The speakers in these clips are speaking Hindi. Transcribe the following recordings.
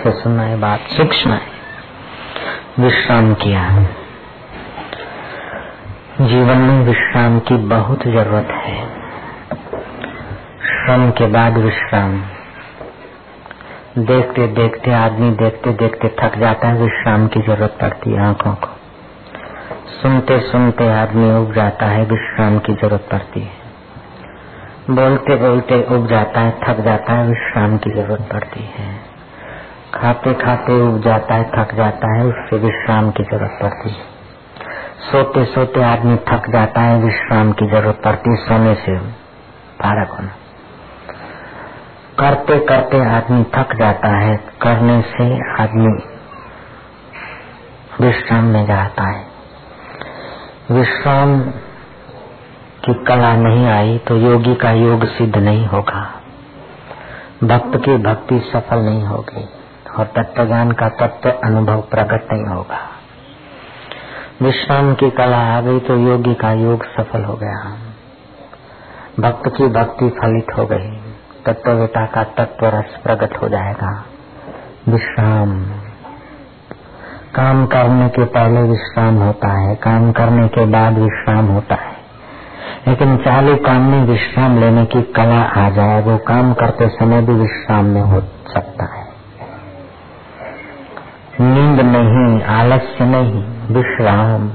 से सुनना है बात, सूक्ष्म है। विश्राम किया जीवन में विश्राम की बहुत ज़रूरत है। श्रम के बाद विश्राम। देखते देखते आदमी देखते देखते थक जाता है, विश्राम की ज़रूरत पड़ती है आँखों को। सुनते सुनते आदमी उग जाता है, विश्राम की ज़रूरत पड़ती है। बोलते बोलते उग जाता है, थक जाता है, विश्राम की ज़रूरत पड़ती है। खाते खाते उग जाता है, थक जाता है, उससे विश्राम की ज़रूरत पड़ती है। सोते सोते आदमी थक जाता है, विश्राम की ज़रूरत पड़ती है, सोने से फारक होना। करते करते आदमी थक जाता है, करने से आदमी विश्राम में जाता है। विश्राम की कला नहीं आई तो योगी का योग सिद्ध नहीं होगा। भक्त की भक्ति सफल नहीं होगी। और तत्व ज्ञान का तत्व अनुभव प्रकट नहीं होगा। विश्राम की कला आ गई तो योगी का योग सफल हो गया। भक्त की भक्ति फलित हो गई। तत्ववेता का तत्व रस प्रकट हो जाएगा। विश्राम। काम करने के पहले विश्राम होता है। काम करने के बाद विश्राम होता है। लेकिन चालू काम में विश्राम लेने की कला आ जाए, वो काम करते समय भी विश्राम में हो सकता है। नहीं, आलस्य नहीं, विश्राम।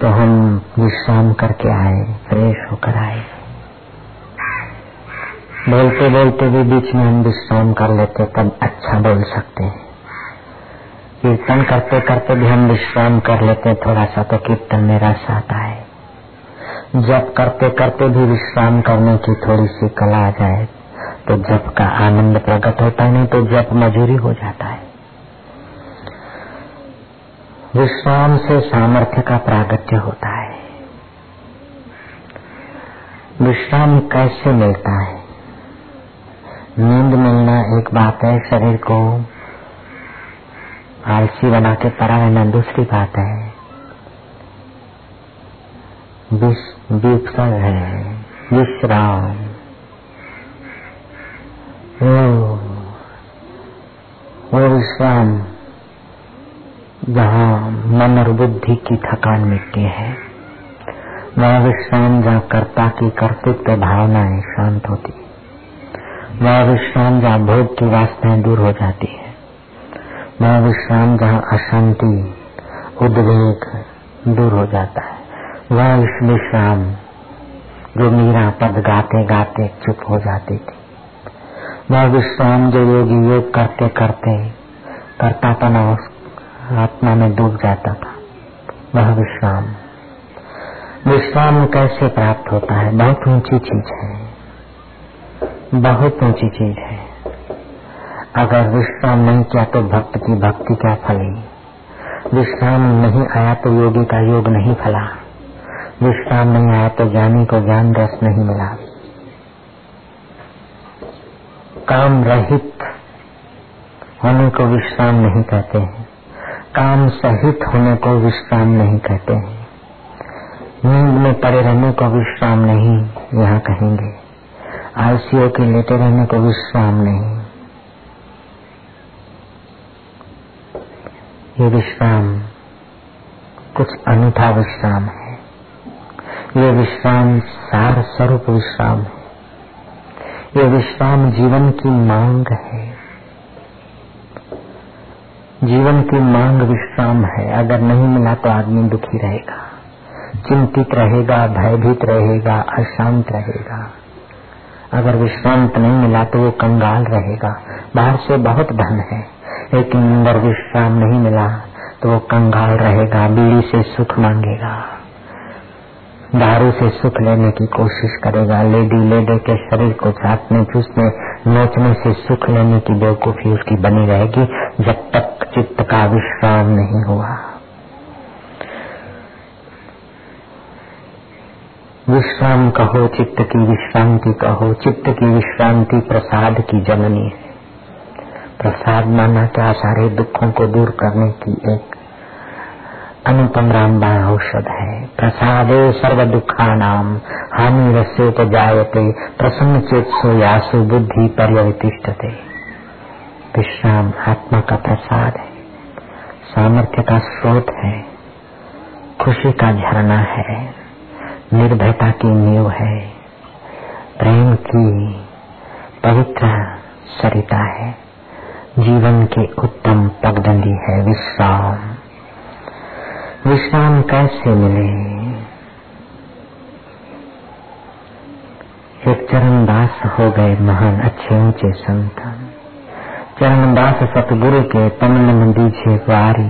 तो हम विश्राम करके आए, फ्रेश होकर आए। बोलते बोलते भी बीच में हम विश्राम कर लेते, तब अच्छा बोल सकते हैं। कीर्तन करते करते भी हम विश्राम कर लेते थोड़ा सा तो कीर्तन में रस आता है जब करते करते भी विश्राम करने की थोड़ी सी कला आ जाए तो जप का आनंद प्रकट होता नहीं तो जप मजूरी हो जाता है। विश्राम से सामर्थ्य का प्रागत्य होता है। विश्राम कैसे मिलता है? नींद मिलना एक बात है शरीर को। आलसी बना के पड़ा रहना दूसरी बात है। है, विश्राम। वो विश्राम। जहाँ मन और बुद्धि की थकान मिटती है। वह विश्राम जहाँ कर्ता की कर्तृत्व भावनाएँ शांत होती वह विश्राम जहाँ भोग की वासनाएँ दूर हो जाती है। वह विश्राम जहाँ अशांति, उद्वेग दूर हो जाता है। वह विश्राम जो मीरा पद गाते गाते चुप हो जाती थी। वह विश्राम जो योगी योग करते करते करता उस आत्मा में डूब जाता था। वह विश्राम। विश्राम कैसे प्राप्त होता है? बहुत ऊँची चीज़ है। बहुत ऊँची चीज़ है। अगर विश्राम नहीं किया तो भक्त की भक्ति क्या फली? विश्राम नहीं आया तो योगी का योग नहीं फला। विश्राम नहीं आया तो ज्ञानी को ज्ञान रस नहीं मिला। काम रहित होने को विश्राम नहीं कहते हैं। काम सहित होने को विश्राम नहीं कहते हैं। नींद में पड़े रहने को विश्राम नहीं यहाँ कहेंगे। आलसियों के लेटे रहने को विश्राम नहीं। ये विश्राम कुछ अनूठा विश्राम है। ये विश्राम सार स्वरूप विश्राम है। ये विश्राम जीवन की मांग है। जीवन की मांग विश्राम है, अगर नहीं मिला तो आदमी दुखी रहेगा। चिंतित रहेगा, भयभीत रहेगा, अशांत रहेगा। अगर विश्रांत नहीं मिला तो वो कंगाल रहेगा। बाहर से बहुत धन है, लेकिन अंदर विश्राम नहीं मिला तो वो कंगाल रहेगा, बीड़ी से सुख मांगेगा। दारू से सुख लेने की कोशिश करेगा। लेडी, लेडे के शरीर को चाटने चूसने नोचने से सुख लेने की बेवकूफ़ी उसकी बनी रहेगी, जब तक चित्त का विश्राम नहीं हुआ। विश्राम कहो, चित्त की विश्रांति कहो। चित्त की विश्रांति प्रसाद की जननी है। प्रसाद माना क्या? सारे दुखों को दूर करने की एक अनुपम रामबाण औषध है प्रसादे सर्व दुखा नाम हानि रस्योपजायते प्रसन्न चेत सो यासु बुद्धि पर्यवतिष्ठते। विश्राम आत्मा का प्रसाद है। सामर्थ्य का स्रोत है। खुशी का झरना है। निर्भयता की नींव है। प्रेम की पवित्र सरिता है। जीवन के उत्तम पगडंडी है। विश्राम। विश्राम कैसे मिले? एक चरण दास हो गए महान, अच्छे ऊँचे संतान। चरण दास सतगुरु के तन मन दीजिए वारी।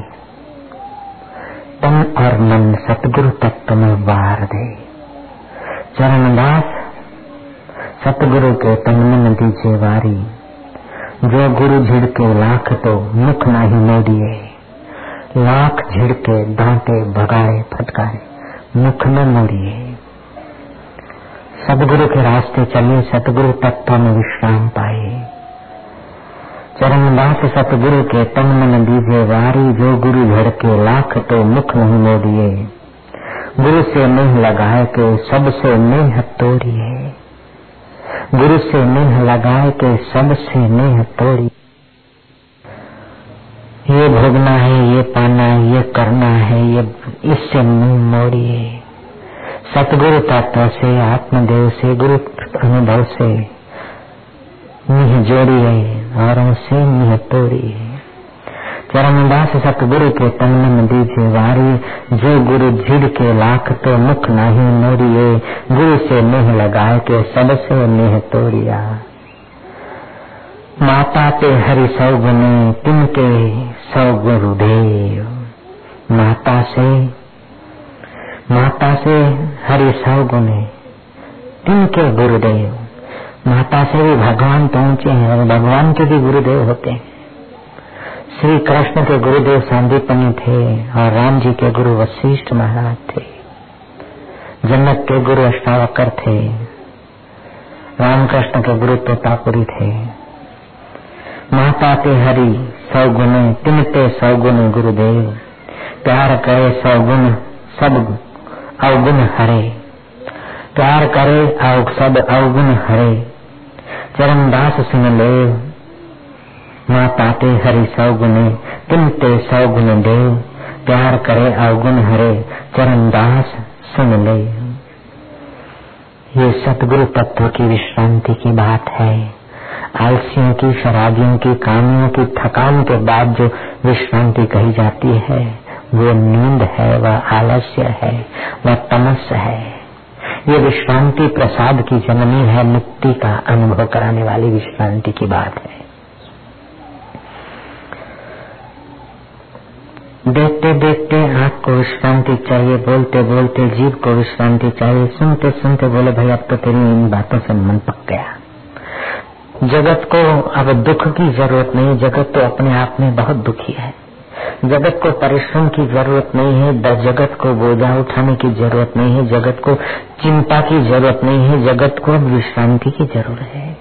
तन और मन सतगुरु तत्व में वार दे। चरण दास सतगुरु के तन मन दीजिए वारी। जो गुरु झिड़के लाख तो मुख नहीं मोड़िए। लाख झिड़के डांटे भगाए, फटकाए, मुख न मोड़िए। सदगुरु के रास्ते चले, सतगुरु तत्व में विश्राम पाए। चरणदास सतगुरु के तन मन दीजे वारी जो गुरु झड़के, लाख तो मुख नहीं मोड़िए। गुरु से नेह लगाए के सबसे नेह तोड़िए। गुरु से नेह लगाए के सबसे नेह तोड़ी ये भोगना है, ये पाना है, ये करना है, ये इससे मुँह मोड़िए। सतगुरु तत्व से, आत्मदेव से, गुरु अनुभव से निह जोड़िए और उनसे निह तोड़िए। चरणदास सतगुरु के तन में दीजिए वारी, जो गुरु झिड़ के लाख तो मुख नहीं मोड़िए, गुरु से नेह लगाए के सबसे नेह तोड़िया। माता ते हरि सौ गुने तिनके सौ गुरुदेव माता से माता से हरि सौ गुने तिनके गुरुदेव। माता से भी भगवान पहुँचे हैं और भगवान के भी गुरुदेव होते हैं। श्री कृष्ण के गुरुदेव संदीपनी थे और राम जी के गुरु वशिष्ठ महाराज थे। जनक के गुरु अष्टावकर थे। रामकृष्ण के गुरु तोतापुरी थे। माता ते हरि गुण तिनते सौ गुण गुरुदेव। प्यार करे सौ गुण सब अवगुण हरे। प्यार करे अव सब अवगुण हरे। चरणदास सुन ले माँ पाते हरि ते सौ गुण देव। प्यार करे अवगुण हरे चरण दास सुन ले ये सतगुरु तत्व की विश्रांति की बात है। आलसियों की, शराबियों की, कामियों की, थकान के बाद जो विश्रांति कही जाती है, वो नींद है, वह आलस्य है, वह तमस है। ये विश्रांति प्रसाद की जननी है, मुक्ति का अनुभव कराने वाली विश्रांति की बात है। देखते देखते आँख को विश्रांति चाहिए, बोलते बोलते, जीव को विश्रांति चाहिए, सुनते सुनते बोले, भाई, अब तो तेरी इन बातों से मन पक गया। जगत को अब दुख की ज़रूरत नहीं, जगत तो अपने आप में बहुत दुखी है। जगत को परिश्रम की ज़रूरत नहीं है जगत को बोझा उठाने की ज़रूरत नहीं है, जगत को चिंता की ज़रूरत नहीं है, जगत को अब विश्रांति की ज़रूरत है।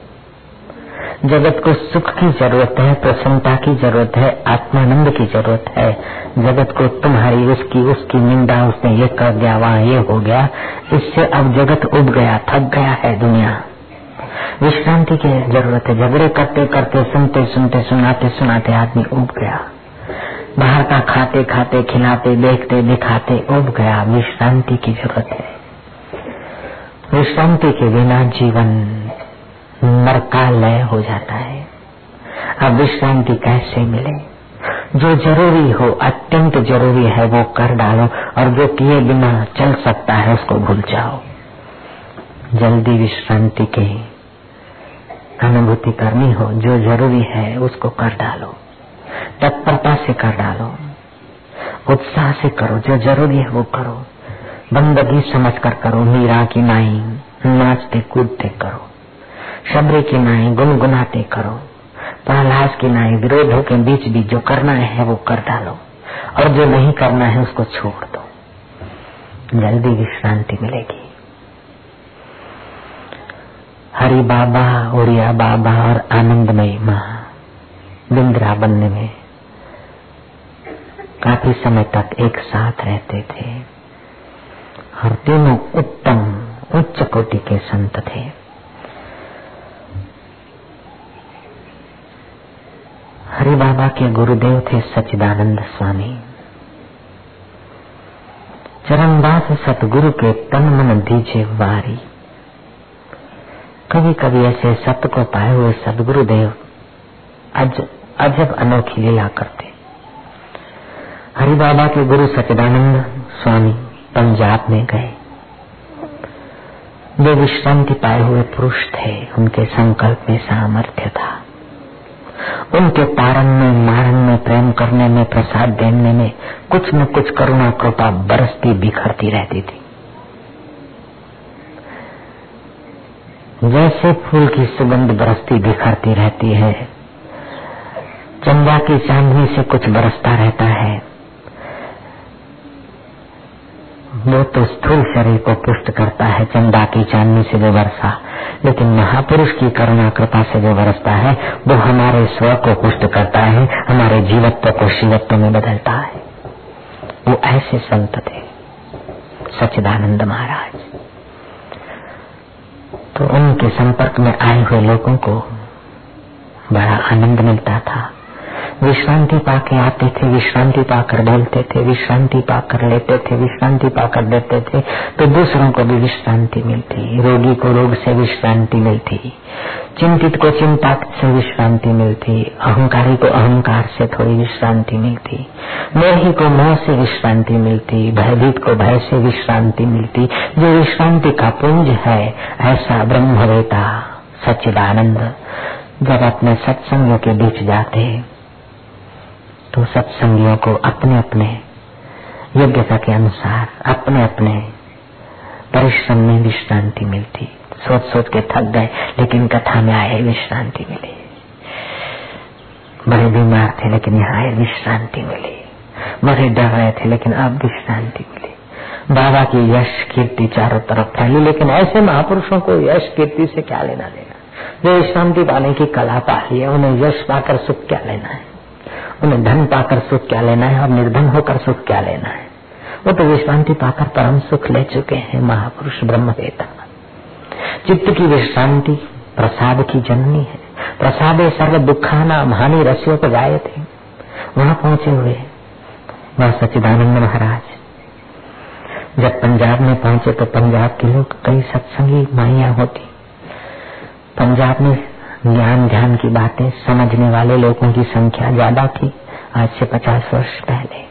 जगत को सुख की ज़रूरत है, प्रसन्नता की ज़रूरत है, आत्मानंद की ज़रूरत है। जगत को तुम्हारी उसकी उसकी निंदा उसने ये कर दिया, वहाँ ये हो गया। इससे अब जगत उब गया, थक गया है दुनिया। विश्रांति की ज़रूरत है। झगड़े करते करते, सुनते सुनते, सुनाते सुनाते आदमी उब गया। बाहर का खाते खाते, खिलाते, देखते दिखाते उब गया। विश्रांति की ज़रूरत है। विश्रांति के बिना जीवन नरकालय हो जाता है। अब विश्रांति कैसे मिले? जो ज़रूरी हो, अत्यंत ज़रूरी है, वो कर डालो और जो किए बिना चल सकता है, उसको भूल जाओ। जल्दी विश्रांति की अनुभूति करनी हो, जो ज़रूरी है, उसको कर डालो। तत्परता से कर डालो। उत्साह से करो, जो ज़रूरी है वो करो। बंदगी समझ कर करो मीरा की नाई, नाचते कूदते करो। शबरी की नाई, गुनगुनाते करो। प्रहलाद की नाई, विरोधों के बीच भी जो करना है, वो कर डालो। और जो नहीं करना है, उसको छोड़ दो। जल्दी विश्रांति मिलेगी। हरि बाबा उड़िया बाबा और आनंदमयी माँ वृंदावन में काफ़ी समय तक एक साथ रहते थे। और तीनों उत्तम, उच्च कोटि के संत थे। हरि बाबा के गुरुदेव थे सचिदानंद स्वामी। चरणदास सतगुरु के तन मन दीजे वारी। कभी कभी ऐसे सत्य को पाए हुए सदगुरुदेव अज अजब अनोखी लीला करते। हरि बाबा के गुरु सचिदानंद स्वामी पंजाब में गए। वे विश्रांति पाए हुए पुरुष थे, उनके संकल्प में सामर्थ्य था। उनके तारण में, मारण में, प्रेम करने में, प्रसाद देने में कुछ न कुछ करुणा कृपा बरसती बिखरती रहती थी। जैसे फूल की सुगंध बरसती बिखरती रहती है। चंदा की चांदनी से कुछ बरसता रहता है। वो तो स्थूल शरीर को पुष्ट करता है, चंदा की चांदनी से जो वर्षा लेकिन महापुरुष की करुणा, कृपा से जो बरसता है। वो हमारे स्व को पुष्ट करता है, हमारे जीवत्व को शिवत्व में बदलता है। वो ऐसे संत थे सचिदानंद महाराज। तो उनके संपर्क में आए हुए लोगों को बड़ा आनंद मिलता था। विश्रांति पाके आते थे, विश्रांति पाकर बोलते थे, विश्रांति पाकर लेते थे, विश्रांति पाकर देते थे तो दूसरों को भी विश्रांति मिलती, रोगी को रोग से विश्रांति मिलती, चिंतित को चिंता से विश्रांति मिलती, अहंकारी को अहंकार से थोड़ी विश्रांति मिलती, मोही को मोह से विश्रांति मिलती, भयभीत को भय से विश्रांति मिलती, जो विश्रांति का पुंज है, ऐसा ब्रह्मवेता सच्चिदानंद जब अपने सत्संगों के बीच जाते हैं। तो सत्संगियों को अपने अपने योग्यता के अनुसार अपने अपने परिश्रम में विश्रांति मिलती। सोच सोच के थक गए, लेकिन कथा में आए, विश्रांति मिली। बड़े बीमार थे, लेकिन यहाँ आए, विश्रांति मिली। बड़े डर रहे थे, लेकिन अब विश्रांति मिली। बाबा की यश कीर्ति चारों तरफ़ फैली, लेकिन ऐसे महापुरुषों को यश कीर्ति से क्या लेना देना? जो विश्रांति पाने की कला पा है, उन्हें यश पाकर सुख क्या लेना है? उन्हें धन पाकर सुख क्या लेना है? और निर्धन होकर सुख क्या लेना है? वो तो विश्रांति पाकर परम सुख ले चुके हैं, महापुरुष ब्रह्मवेता। चित्त की विश्रांति, प्रसाद की जननी है। प्रसाद सर्व दुखाना हानि रसियों को जाए थे। वहाँ पहुँचे हुए वह सचिदानंद महाराज। जब पंजाब में पहुँचे तो पंजाब के लोग कई सत्संगी माइया होती। पंजाब में ज्ञान ध्यान की बातें समझने वाले लोगों की संख्या ज़्यादा थी आज से पचास वर्ष पहले।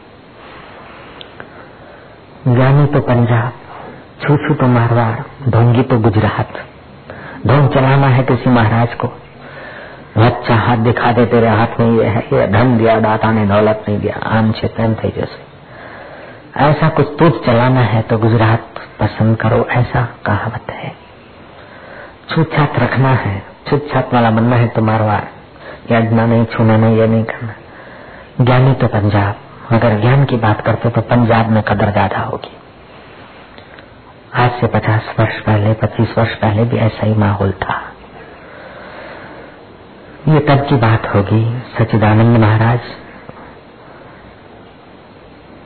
ज्ञानी तो पंजाब छू छू तो मारवाड़ ढोंगी तो गुजरात। ढोंग चलाना है किसी महाराज को। अच्छा हाथ दिखा दे तेरे हाथ में ये है, ये धन दिया, दाता ने दौलत नहीं दिया, आम तेम थे जैसे। ऐसा कुछ तुझ चलाना है तो गुजरात पसंद करो, ऐसा कहावत है। छूछात रखना है छुट छात वाला बनना है तो मारवाड़ यज्ञ नहीं, छूना नहीं, ये नहीं करना। ज्ञानी तो पंजाब। अगर ज्ञान की बात करते तो पंजाब में कदर ज़्यादा होगी। आज से पचास वर्ष पहले, पच्चीस वर्ष पहले भी ऐसा ही माहौल था। ये तब की बात होगी सचिदानंद महाराज।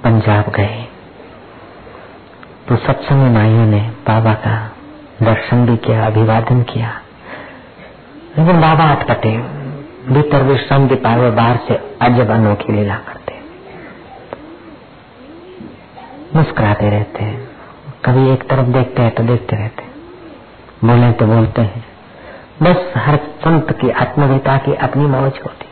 पंजाब गए। तो सत्संग माइयों ने बाबा का दर्शन भी किया, अभिवादन किया। लेकिन बाबा अटपटे भीतर विश्राम पाए हुए बाहर से अजब अनोखी लीला करते मुस्कुराते रहते हैं। कभी एक तरफ़ देखते हैं तो देखते रहते हैं। बोले तो बोलते हैं। बस हर संत की आत्मविता की अपनी मौज होती।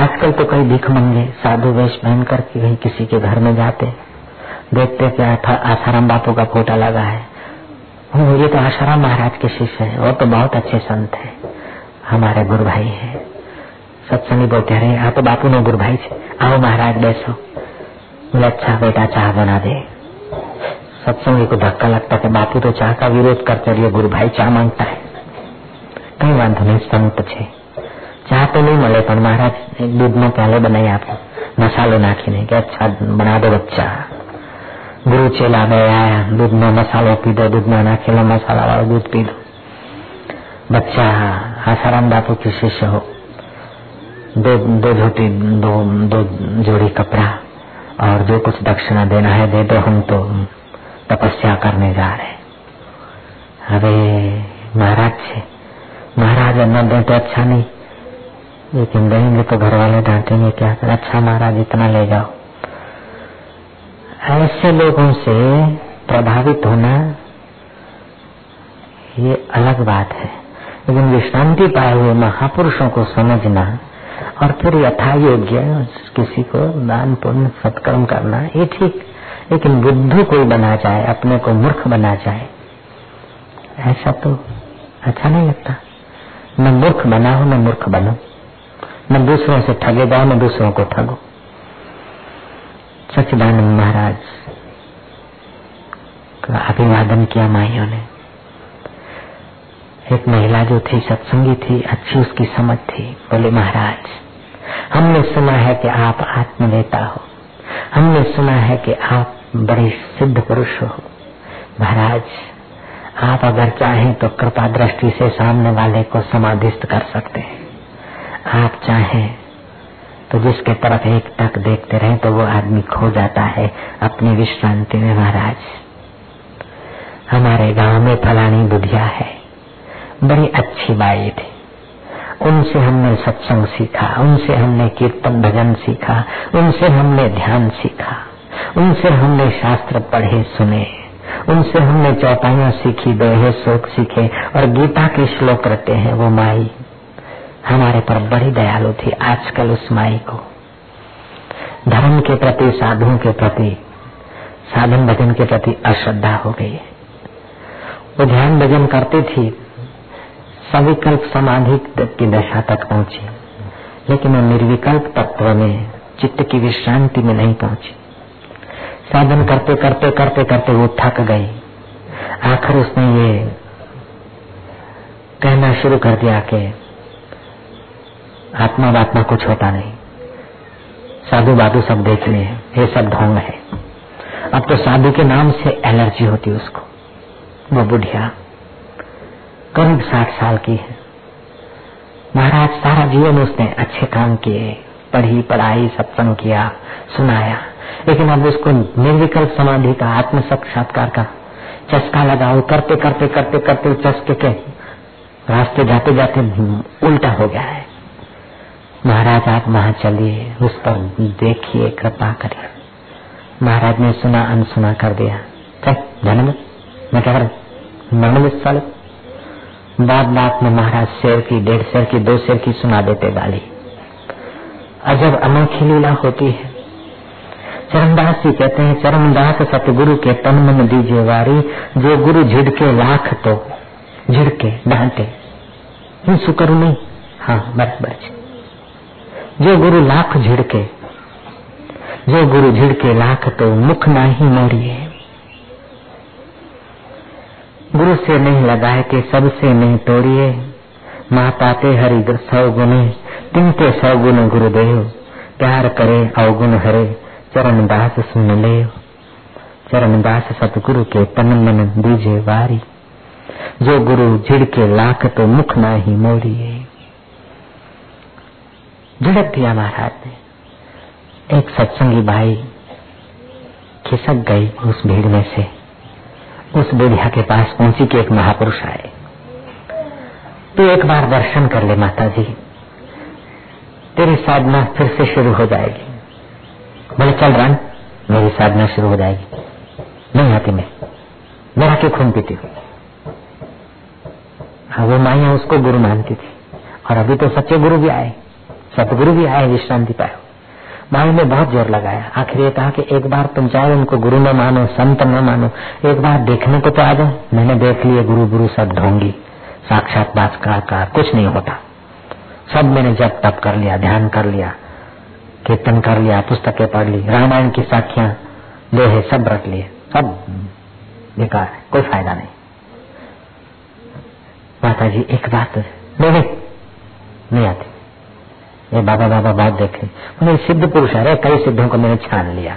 आजकल तो कई भिख मंगे, साधु वेश पहन कर कहीं किसी के घर में जाते देखते क्या आसाराम बापू का फोटा लगा है। ये तो आशाराम महाराज के शिष्य है वो तो बहुत अच्छे संत है हमारे गुरु भाई है सत्संगी बोलते रहे आप तो बापू नो गुरु भाई आओ महाराज बैसो बोले अच्छा बेटा चाह बना दे सत्संगी को धक्का लगता है बापू तो चाह का विरोध करते रहिए गुरु भाई चाह मांगता है कई वांधो नहीं संत છે ચા તો નહીં મળે પણ મહારાજ દૂધનો પ્યાલો બનાવી આપો મસાલો નાખીને કે અચ્છા બના દો બચ્ચા ગુરુ ચેલા બે આયા દૂધનો મસાલો પીધો દૂધમાં નાખેલો મસાલા વાળો दूध पी लो बच्चा आसाराम बापू के शिष्य हो दो दो झोटी दो दो जोड़ी कपड़ा और जो कुछ दक्षिणा देना है दे दो हम तो तपस्या करने जा रहे હવે મહારાજ છે મહારાજ ન દે તો अच्छा नहीं लेकिन रहेंगे तो घर वाले डांटेंगे क्या कर अच्छा महाराज इतना ले जाओ ऐसे लोगों से प्रभावित होना ये अलग बात है। लेकिन विश्रांति पाए हुए महापुरुषों को समझना और फिर यथा योग्य किसी को दान पुण्य सत्कर्म करना, ये ठीक। लेकिन बुद्धू कोई बना जाए, अपने को मूर्ख बना जाए, ऐसा तो अच्छा नहीं लगता। न मूर्ख बना हो, न मूर्ख बनो। न दूसरों से ठगे जाओ, न दूसरों को ठगो। सचिदानंद महाराज का अभिवादन किया माइयों ने। एक महिला जो थी, सत्संगी थी, अच्छी उसकी समझ थी, बोले, महाराज, हमने सुना है कि आप आत्मनेता हो। हमने सुना है कि आप बड़े सिद्ध पुरुष हो। महाराज, आप अगर चाहें तो कृपा दृष्टि से सामने वाले को समाधिस्थ कर सकते हैं। आप चाहें तो जिसके तरफ़ एक टक देखते रहे तो वो आदमी खो जाता है अपनी विश्रांति में महाराज। हमारे गाँव में फलानी बुढ़िया है। बड़ी अच्छी बाई थी। उनसे हमने सत्संग सीखा, उनसे हमने कीर्तन भजन सीखा, उनसे हमने ध्यान सीखा, उनसे हमने शास्त्र पढ़े सुने, उनसे हमने चौपाइयाँ सीखी, दोहे शोक सीखे और गीता के श्लोक रहते हैं, वो माई। हमारे पर बड़ी दयालु थी आजकल उस माई को। धर्म के प्रति, साधुओं के प्रति, साधन भजन के प्रति अश्रद्धा हो गई। है वो ध्यान भजन करती थी, सविकल्प समाधि की दशा तक पहुँची, लेकिन वो निर्विकल्प तत्व में, चित्त की विश्रांति में नहीं पहुँची। साधन करते करते करते करते वो थक गई। आखिर उसने ये कहना शुरू कर दिया कि आत्मा वात्मा कुछ होता नहीं। साधु बाधु सब देख लिए ये सब ढोंग है। अब तो साधु के नाम से एलर्जी होती उसको। वो बुढ़िया, करीब साठ साल की है। महाराज, सारा जीवन उसने अच्छे काम किए, पढ़ी, पढ़ाई, सत्संग किया, सुनाया। लेकिन अब उसको निर्विकल्प समाधि का आत्म साक्षात्कार का चस्का लगाओ करते करते करते करते चस्के के रास्ते जाते जाते उल्टा हो गया है। महाराज आप वहाँ चलिए, उस पर देखिए, कृपा करिए। महाराज ने सुना, अनसुना कर दिया। चल जन्म मैं कह रहा मरण साल। बात बात में महाराज शेर की, डेढ़ शेर की, दो शेर की सुना देते गाली। अजब अनोखी लीला होती है। चरणदास जी कहते हैं, चरणदास, सतगुरु के तन मन दीजिए वारी। जो गुरु झिड़के, लाख तो झिड़के, डांटे। सुकरू नहीं हाँ बराबर जो। गुरु लाख झिड़के, जो गुरु झिड़के लाख तो मुख ना ही मोड़िए गुरु से नहीं लगाए के सबसे नहीं तोड़िए। माता ते हरि सौ गुने तिनके सौ गुण गुरुदेव। प्यार करे अवगुण हरे चरण दास सुन ले चरण दास सतगुरु के तन मन दीजे वारी। जो गुरु झिड़के लाख तो मुख ना ही मोड़िए झिड़क दिया महाराज ने। एक सत्संगी भाई खिसक गई उस भीड़ में से। उस बुढ़िया के पास पहुँची के एक महापुरुष आए। तो एक बार दर्शन कर ले माता जी तेरी साधना फिर से शुरू हो जाएगी। बोले, चल रन, मेरी साधना शुरू हो जाएगी। नहीं आती मैं। मेरा क्यों खून पीती हूँ। हाँ वो माइया उसको गुरु मानती थी। और अभी तो सच्चे गुरु भी आए। सतगुरु भी आए विश्रांति पाए। भाई ने बहुत ज़ोर लगाया। आखिर ये कहा कि एक बार तुम चाहे उनको गुरु न मानो, संत न मानो। एक बार देखने को तो आ जाओ। मैंने देख लिया गुरु गुरु सब ढोंगी। साक्षात बात का कुछ नहीं होता। सब मैंने जब तप कर लिया, ध्यान कर लिया, कीर्तन कर लिया, पुस्तकें पढ़ ली, रामायण की साखियाँ, लोहे सब रख लिए। सब बेकार कोई फ़ायदा नहीं। माता जी एक बात नहीं आती। ये बाबा बाबा बात देखे। मैंने सिद्ध पुरुष है कई सिद्धों को मैंने छान लिया।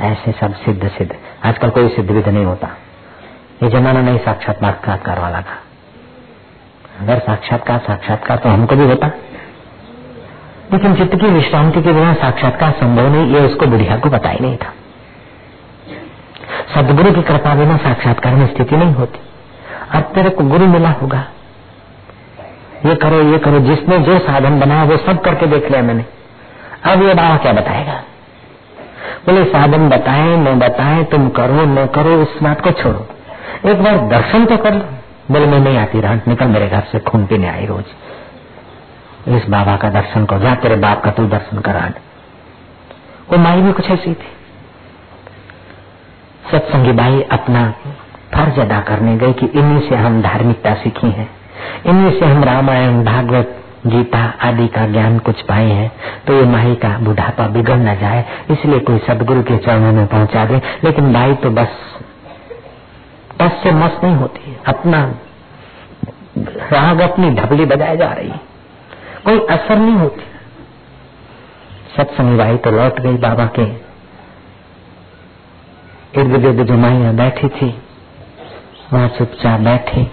ऐसे सब सिद्ध सिद्ध। आजकल कोई सिद्ध विध नहीं होता। ये जमाना नहीं साक्षात्कार वाला था। अगर साक्षात्कार साक्षात्कार तो हमको भी होता। लेकिन चित्त की विश्रांति के बिना साक्षात्कार संभव नहीं, ये उसको बुढ़िया को पता ही नहीं था। सदगुरु की कृपा बिना साक्षात्कार में स्थिति नहीं होती। अब तेरे को गुरु मिला होगा। ये करो ये करो, जिसने जो साधन बनाया वो सब करके देख लिया मैंने। अब ये बाबा क्या बताएगा? बोले, साधन बताए, न बताए, तुम करो, न करो उस बात को छोड़ो। एक बार दर्शन तो कर लो। बोले मैं नहीं, आती रात, निकल मेरे घर से, खून पीने आई रोज। इस बाबा का दर्शन को जा तेरे बाप का तू दर्शन करा वो माई भी कुछ ऐसी थी। सत्संगी बाई अपना फ़र्ज़ अदा करने गई कि इन्हीं से हम धार्मिकता सीखी है। इन्हीं से हम रामायण, भागवत, गीता आदि का ज्ञान कुछ पाए हैं तो ये माही का बुढ़ापा बिगड़ न जाए, इसलिए कोई सदगुरु के चरणों में पहुँचा दे, लेकिन बाई तो बस बस से मस्त नहीं होती अपना राग अपनी ढबली बजाए जा रही कोई असर नहीं होती। सत्संग बाई तो लौट गई बाबा के। इर्द गिर्द जो माइया बैठी थी, वहाँ चुपचाप बैठी।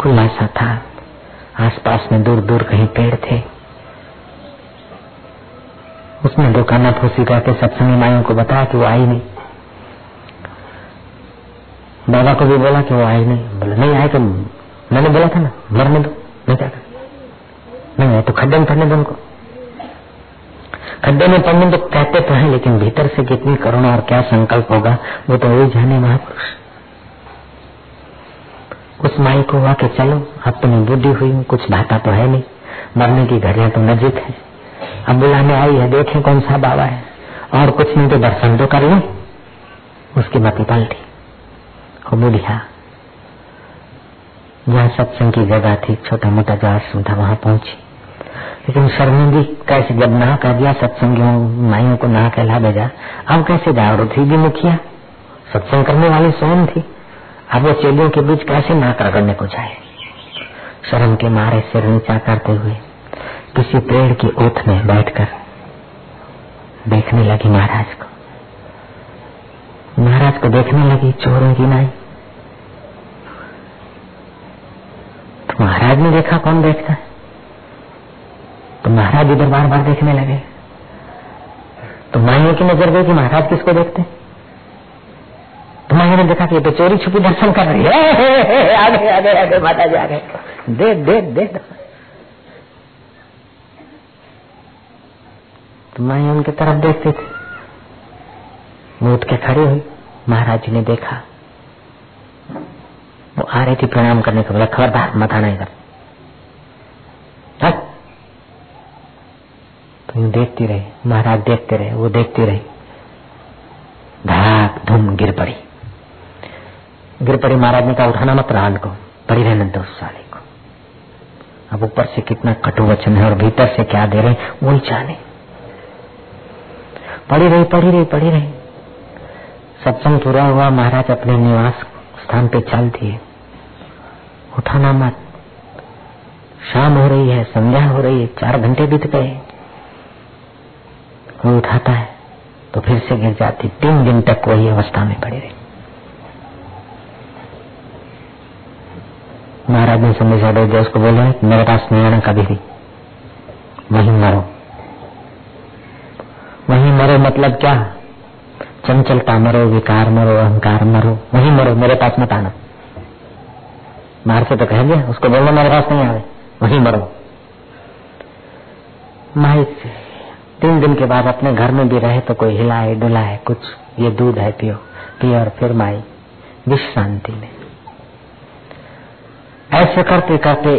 खुला सा था। आसपास में दूर दूर कहीं पेड़ थे। उसने दुकाना फूसी करके सत्संगी माइयों को बताया कि वो आई नहीं। बाबा को भी बोला कि वो आई नहीं। बोले, नहीं आए तो मैंने बोला था ना, मरने दो नहीं क्या नहीं आए तो खड्डे में पड़ने दो उनको। खड्डे में पड़ने तो कहते तो हैं, लेकिन भीतर से कितनी करुणा और क्या संकल्प होगा, वो तो वही जाने महापुरुष। उस माई को हुआ कि चलो, अब तो मैं हुई हूँ, कुछ भाता तो है नहीं। मरने की घड़ियाँ तो नजीक है। अब बुलाने आई है, देखें कौन सा बाबा है। और कुछ नहीं तो दर्शन तो कर लो। उसकी मती पलटी वो बुढ़िया जहाँ सत्संग की जगह थी छोटा मोटा जो आश्रम था, वहाँ पहुँची। लेकिन शर्मिंदी कैसे जब ना कर दिया सत्संगियों, माइयों को ना कहला भेजा। अब कैसे जाओ थी भी मुखिया? सत्संग करने वाली स्वयं थी। अब वो चेलियों के बीच कैसे ना करने को जाए? शर्म के मारे सिर नीचा करते हुए किसी पेड़ की ओथ में बैठकर देखने लगी महाराज को। महाराज को देखने लगी चोरों की नाई। तो महाराज ने देखा कौन देखता है? तो महाराज इधर बार बार देखने लगे। तो माइयों की नज़र गई कि महाराज किसको देखते? तो माइयों ने देखा कि चोरी छुपी दर्शन कर रही है। आगे आगे आगे माता जी आगे। देख देख देख तो माइया उनकी तरफ़ देखते थे। वो के खड़ी हुई महाराज जी ने देखा। वो आ रही थी प्रणाम करने को बोला खबरदार मत आना इधर तो देखती रही, महाराज देखते रहे, वो देखती रही। धाक, धूम गिर पड़ी। गिर पड़ी महाराज ने कहा, उठाना मत रान को पड़ी रहने दो साले को। अब ऊपर से कितना कटु वचन है और भीतर से क्या दे रहे वही जाने। पड़ी रही पड़ी रही पड़ी रही। सत्संग पूरा हुआ, महाराज अपने निवास स्थान पे चल दिए। उठाना मत। शाम हो रही है, संध्या हो रही है, चार घंटे बीत गए। वो उठाता है तो फिर से गिर जाती, तीन दिन तक वही अवस्था में पड़ी रही। महाराज ने संदेशा दे दिया उसको बोले मेरे पास नहीं आना कभी भी। वहीं मरो। वहीं मरो मतलब क्या? चंचलता मरो, विकार मरो, अहंकार मरो। वहीं मरो, मेरे पास मत आना। बाहर से तो कह दिया, उसको बोलना मेरे पास नहीं आवे। वहीं मरो। माई तीन दिन के बाद अपने घर में भी रहे तो कोई हिलाए, डुलाए, कुछ ये दूध है पियो पियो और फिर माई, विश्रांति में ऐसे करते करते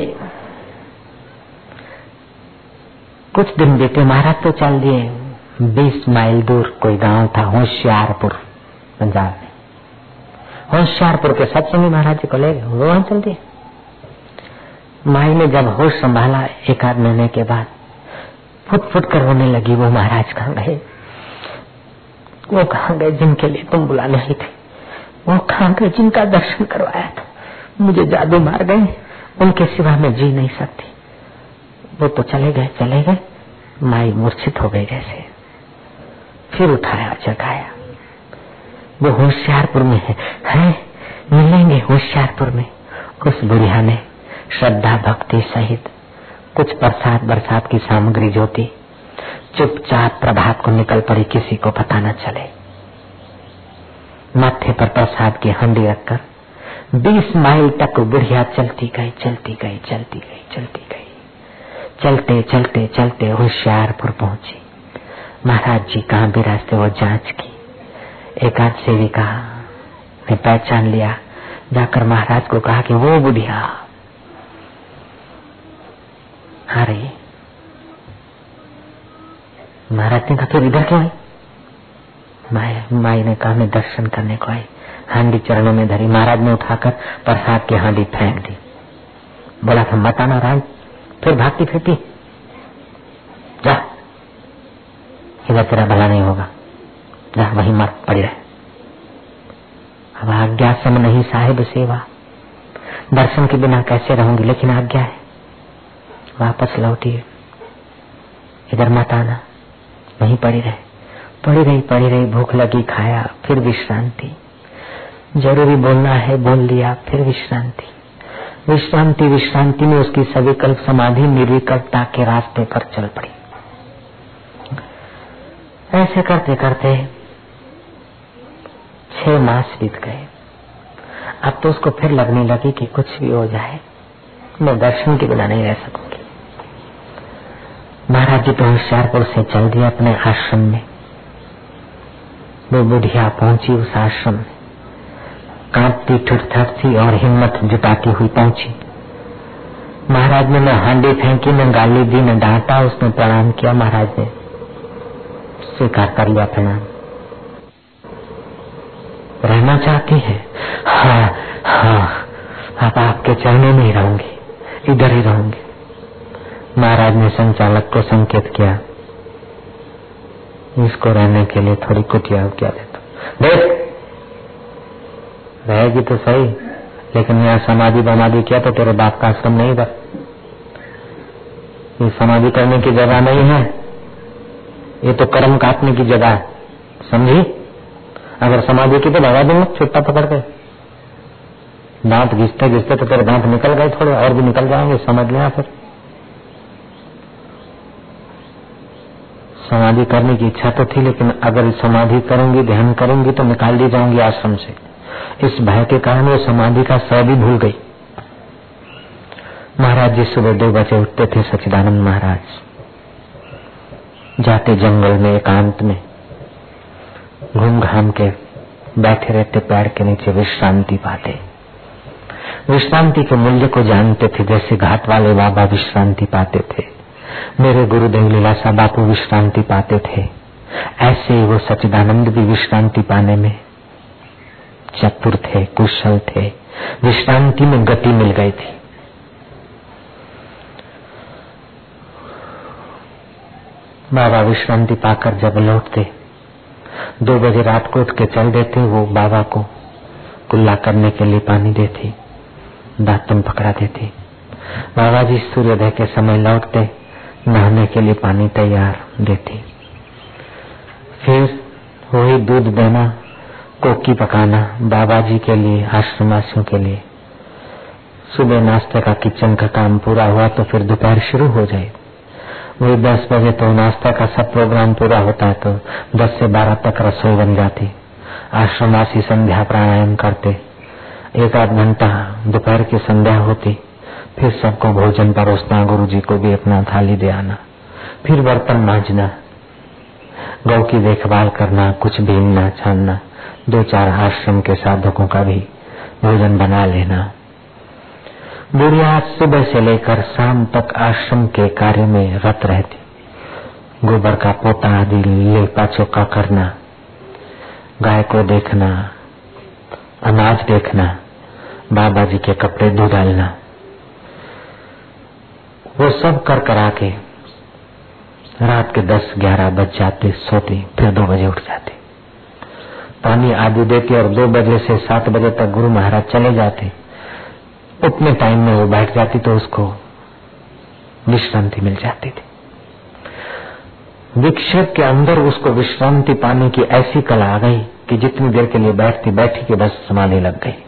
कुछ दिन बीते, महाराज तो चल दिए। बीस माइल दूर कोई गाँव था, होशियारपुर, पंजाब में। होशियारपुर के सत्संगी महाराज जी को ले गए, वो वहाँ चल दिए। माई ने जब होश संभाला, एक आध महीने के बाद फुट फुट कर रोने लगी वो महाराज कहा गए वो कहा गए, जिनके लिए तुम बुलाने आई थी? वो कहा गए, जिनका दर्शन करवाया था? मुझे जादू मार गए उनके सिवा मैं जी नहीं सकती। वो तो चले गए चले गए माई मूर्छित हो गई जैसे। फिर उठाया जगाया। वो होशियारपुर में है, है? मिलेंगे होशियारपुर में। उस बुढ़िया ने श्रद्धा भक्ति सहित कुछ प्रसाद बरसात की सामग्री जो थी चुपचाप प्रभात को निकल पड़ी किसी को पता न चले। माथे पर प्रसाद की हंडी रखकर बीस माइल तक बुढ़िया चलती गई चलती गई चलती गई चलती गई। चलते चलते चलते होशियारपुर पहुँची। महाराज जी कहाँ बिराजते वो जाँच की। एक आध सेविका ने पहचान लिया। जाकर महाराज को कहा कि वो बुढ़िया। अरे महाराज ने कहा, फिर इधर क्यों आई? माई माई ने कहा, मैं दर्शन करने को आई। हांडी चरणों में धरी, महाराज ने उठाकर प्रसाद की हांडी फेंक दी। बोला था, मत आना राज, फिर भागती फिरती। जा, इधर तेरा भला नहीं होगा। जा, वही मर, पड़ी रहे। अब आज्ञा सम नहीं साहिब सेवा। दर्शन के बिना कैसे रहूँगी, लेकिन आज्ञा है। वापस लौटिए। इधर मत आना, वहीं पड़ी रहे। पड़ी रही पड़ी रही, भूख लगी, खाया, फिर विश्रांति। ज़रूरी बोलना है, बोल लिया, फिर विश्रांति। विश्रांति विश्रांति में उसकी सविकल्प समाधि निर्विकल्पता के रास्ते पर चल पड़ी। ऐसे करते करते छह मास बीत गए। अब तो उसको फिर लगने लगी कि कुछ भी हो जाए, मैं दर्शन के बिना नहीं रह सकूँगी। महाराज जी तो होशियारपुर से चल दिया अपने आश्रम में। वो बुढ़िया पहुँची उस आश्रम में। कांपती ठुठक थी और हिम्मत जुटाती हुई पहुँची। महाराज ने न हांडी फेंकी, न गाली दी, न डांटा, उसने प्रणाम किया महाराज ने। स्वीकार कर लिया प्रणाम। रहना चाहती है? हाँ हाँ अब आपके चरणों में ही रहूँगी, इधर ही रहूँगी। महाराज ने संचालक को संकेत किया। इसको रहने के लिए थोड़ी कुटिया क्या देता देख, रहेगी तो सही, लेकिन यहाँ समाधि बमाधि किया तो तेरे बाप का आश्रम नहीं था। ये समाधि करने की जगह नहीं है। ये तो कर्म काटने की जगह है। समझी? अगर समाधि की तो भगा दूँगा, छुट्टा पकड़ के। दांत घिसते घिसते तो तेरे दांत निकल गए थोड़े, और भी निकल जाएँगे, समझ लिया फिर। समाधि करने की इच्छा तो थी, लेकिन अगर समाधि करूँगी, ध्यान करूँगी तो निकाल दी जाऊँगी आश्रम से। इस भय के कारण वो समाधि का स भी भूल गई। महाराज जी सुबह दो बजे उठते थे सचिदानंद महाराज। जाते जंगल में, एकांत में। घूम घाम के बैठे रहते पैर के नीचे विश्रांति पाते। विश्रांति के मूल्य को जानते थे, जैसे घाट वाले बाबा विश्रांति पाते थे। मेरे गुरुदेव लीलासा बापू विश्रांति पाते थे। ऐसे ही वो सचिदानंद भी विश्रांति पाने में चतुर थे, कुशल थे। विश्रांति में गति मिल गई थी। बाबा विश्रांति पाकर जब लौटते, दो बजे रात को उठ के चल देते वो बाबा को, कुल्ला करने के लिए पानी देती, दातन पकड़ा देती। बाबा जी सूर्योदय के समय लौटते नहाने के लिए पानी तैयार देती। फिर वही दूध देना, कोकी पकाना बाबा जी के लिए, आश्रमवासियों के लिए। सुबह नाश्ते का किचन का काम पूरा हुआ तो फिर दोपहर शुरू हो जाए। वही दस बजे तो नाश्ता का सब प्रोग्राम पूरा होता है तो दस से बारह तक रसोई बन जाती। आश्रमवासी संध्या प्राणायाम करते। एक आध घंटा दोपहर की संध्या होती। फिर सबको भोजन परोसना गुरु जी को भी अपना थाली दे आना। फिर बर्तन मांझना, गौ की देखभाल करना, कुछ बीनना छानना, दो चार आश्रम के साधकों का भी भोजन बना लेना। बुढ़िया सुबह से लेकर शाम तक आश्रम के कार्य में रत रहती। गोबर का पोता आदि लेपा चौका करना, गाय को देखना, अनाज देखना, बाबा जी के कपड़े धो डालना। वो सब कर करा के रात के दस, ग्यारह बज जाते, सोते, फिर दो बजे उठ जाते। पानी आदि देती और दो बजे से सात बजे तक गुरु महाराज चले जाते। उतने टाइम में वो बैठ जाती तो उसको विश्रांति मिल जाती थी। विक्षेप के अंदर उसको विश्रांति पाने की ऐसी कला आ गई कि जितनी देर के लिए बैठती, बैठी के बस समाधि लग गई।